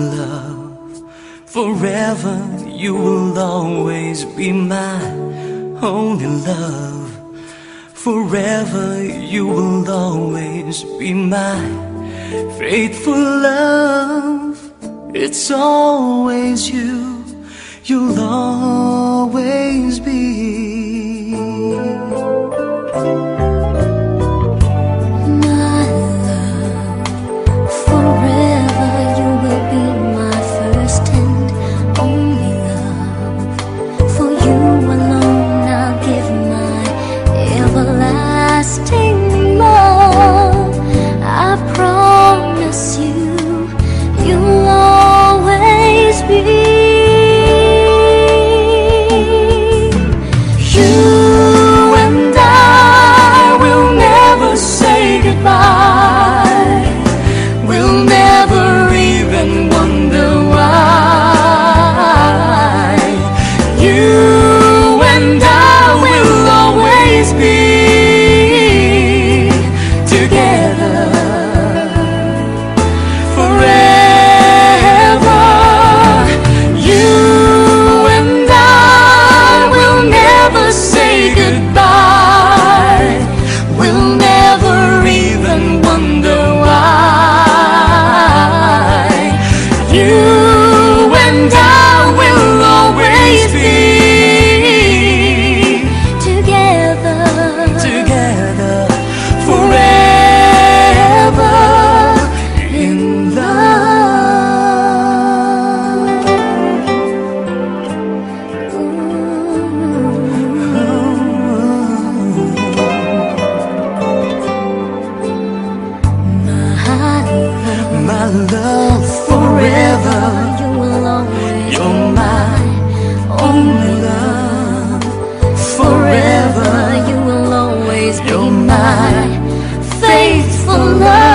Love forever you will always be my only love. Forever you will always be my faithful love. It's always you, you'll always be. love forever. You will always You're my only love forever. You will always be my faithful love.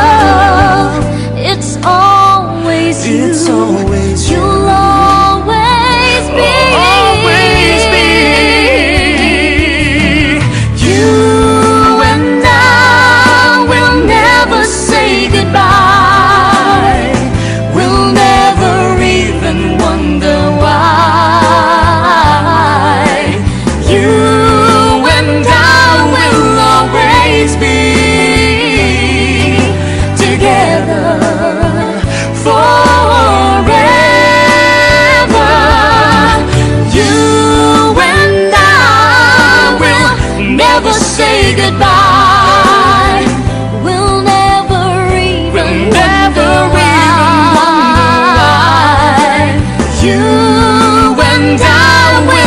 and I will.